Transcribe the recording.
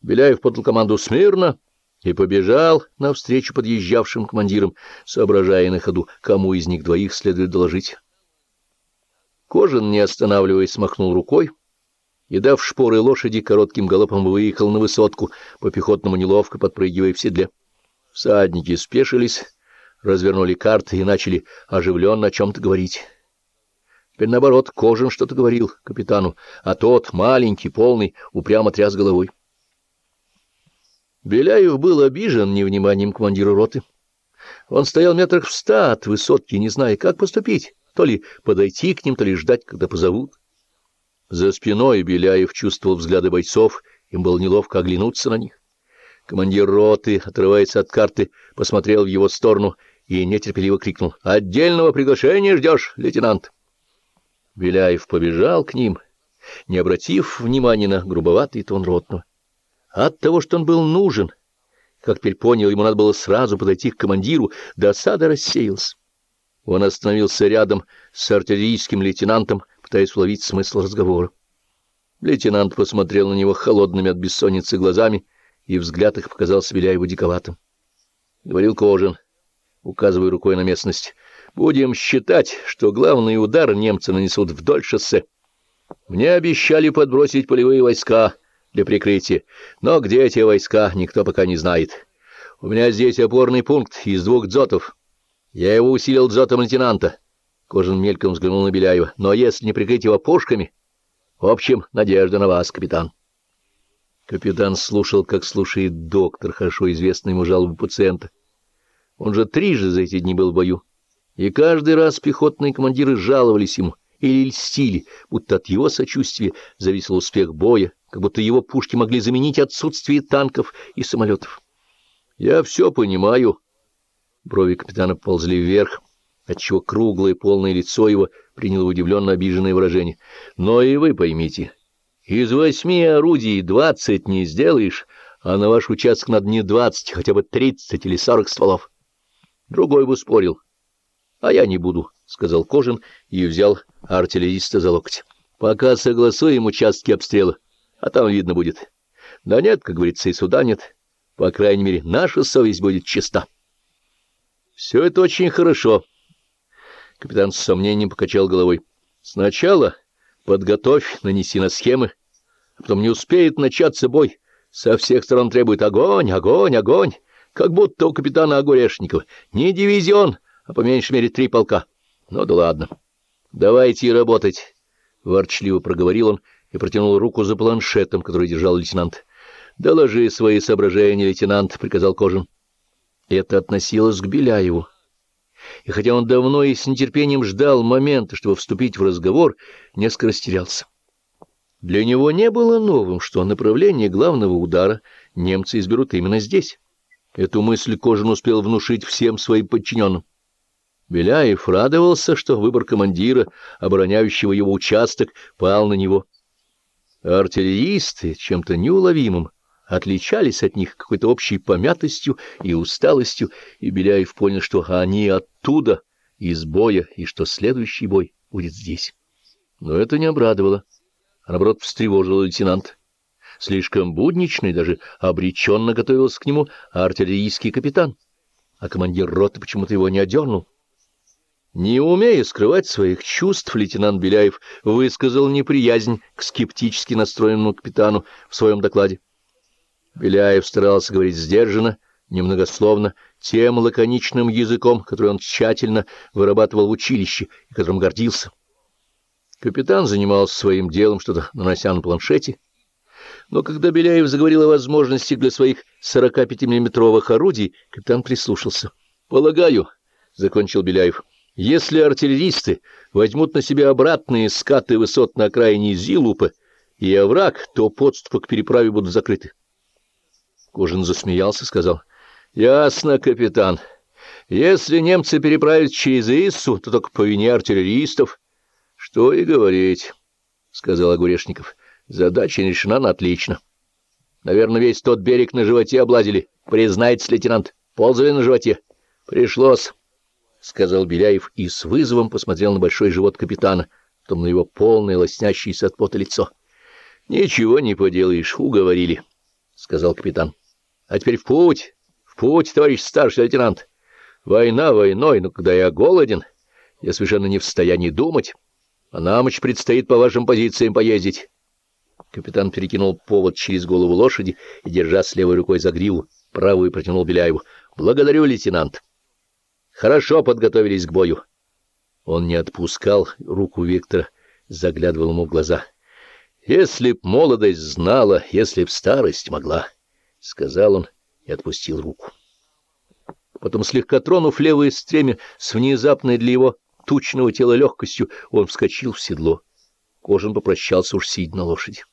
Беляев подал команду «Смирно!» и побежал навстречу подъезжавшим командирам, соображая на ходу, кому из них двоих следует доложить. Кожан, не останавливаясь, махнул рукой и, дав шпоры лошади, коротким галопом выехал на высотку, по-пехотному неловко подпрыгивая в седле. Всадники спешились, развернули карты и начали оживленно о чем-то говорить. Теперь, наоборот, Кожин что-то говорил капитану, а тот, маленький, полный, упрямо тряс головой. Беляев был обижен невниманием командира роты. Он стоял метрах в ста от высотки, не зная, как поступить, то ли подойти к ним, то ли ждать, когда позовут. За спиной Беляев чувствовал взгляды бойцов, им было неловко оглянуться на них. Командир роты, отрываясь от карты, посмотрел в его сторону и нетерпеливо крикнул «Отдельного приглашения ждешь, лейтенант!» Беляев побежал к ним, не обратив внимания на грубоватый тон ротного. От того, что он был нужен, как теперь понял, ему надо было сразу подойти к командиру, досада рассеялась. Он остановился рядом с артиллерийским лейтенантом, пытаясь уловить смысл разговора. Лейтенант посмотрел на него холодными от бессонницы глазами, и взгляд их показался Беляеву диковатым. Говорил Кожин, указывая рукой на местность. «Будем считать, что главный удар немцы нанесут вдоль шоссе. Мне обещали подбросить полевые войска» для прикрытия. Но где эти войска, никто пока не знает. У меня здесь опорный пункт из двух дзотов. Я его усилил дзотом лейтенанта. Кожин мельком взглянул на Беляева. Но если не прикрыть его пушками... В общем, надежда на вас, капитан. Капитан слушал, как слушает доктор, хорошо известный ему жалобы пациента. Он же трижды за эти дни был в бою. И каждый раз пехотные командиры жаловались ему или льстили, будто от его сочувствия зависел успех боя, как будто его пушки могли заменить отсутствие танков и самолетов. «Я все понимаю». Брови капитана ползли вверх, отчего круглое полное лицо его приняло удивленно обиженное выражение. «Но и вы поймите, из восьми орудий двадцать не сделаешь, а на ваш участок надо не двадцать, хотя бы тридцать или сорок стволов. Другой бы спорил, а я не буду». — сказал Кожин и взял артиллериста за локоть. — Пока согласуем участки обстрела, а там видно будет. Да нет, как говорится, и суда нет. По крайней мере, наша совесть будет чиста. — Все это очень хорошо. Капитан с сомнением покачал головой. — Сначала подготовь, нанеси на схемы, а потом не успеет начаться бой. Со всех сторон требует огонь, огонь, огонь, как будто у капитана Огурешникова не дивизион, а по меньшей мере три полка. Ну да ладно. Давайте работать, — ворчливо проговорил он и протянул руку за планшетом, который держал лейтенант. Доложи свои соображения, лейтенант, — приказал Кожин. Это относилось к Беляеву. И хотя он давно и с нетерпением ждал момента, чтобы вступить в разговор, несколько растерялся. Для него не было новым, что направление главного удара немцы изберут именно здесь. Эту мысль Кожин успел внушить всем своим подчиненным. Беляев радовался, что выбор командира, обороняющего его участок, пал на него. Артиллеристы чем-то неуловимым отличались от них какой-то общей помятостью и усталостью, и Беляев понял, что они оттуда, из боя, и что следующий бой будет здесь. Но это не обрадовало, а наоборот встревожило лейтенант. Слишком будничный, даже обреченно готовился к нему артиллерийский капитан, а командир роты почему-то его не одернул. Не умея скрывать своих чувств, лейтенант Беляев высказал неприязнь к скептически настроенному капитану в своем докладе. Беляев старался говорить сдержанно, немногословно, тем лаконичным языком, который он тщательно вырабатывал в училище и которым гордился. Капитан занимался своим делом, что-то нанося на планшете, но когда Беляев заговорил о возможности для своих 45-миллиметровых орудий, капитан прислушался. — Полагаю, — закончил Беляев, — если артиллеристы возьмут на себя обратные скаты высот на окраине Зилупа и овраг, то подступы к переправе будут закрыты. Кожин засмеялся и сказал, — Ясно, капитан. Если немцы переправят через Иссу, то только по вине артиллеристов. — Что и говорить, — сказал Огурешников. — Задача решена на отлично. Наверное, весь тот берег на животе облазили. Признается, лейтенант, ползали на животе. Пришлось. — сказал Беляев и с вызовом посмотрел на большой живот капитана, потом на его полное лоснящееся от пота лицо. — Ничего не поделаешь, уговорили. сказал капитан. — А теперь в путь, в путь, товарищ старший лейтенант. Война войной, но когда я голоден, я совершенно не в состоянии думать, а нам еще предстоит по вашим позициям поездить. Капитан перекинул повод через голову лошади и, держа с левой рукой за гриву, правую протянул Беляеву. — Благодарю, лейтенант. Хорошо подготовились к бою. Он не отпускал руку Виктора, заглядывал ему в глаза. — Если б молодость знала, если б старость могла, — сказал он и отпустил руку. Потом, слегка тронув левое стремя с внезапной для его тучного тела легкостью, он вскочил в седло. Кожан попрощался уж сидя на лошади.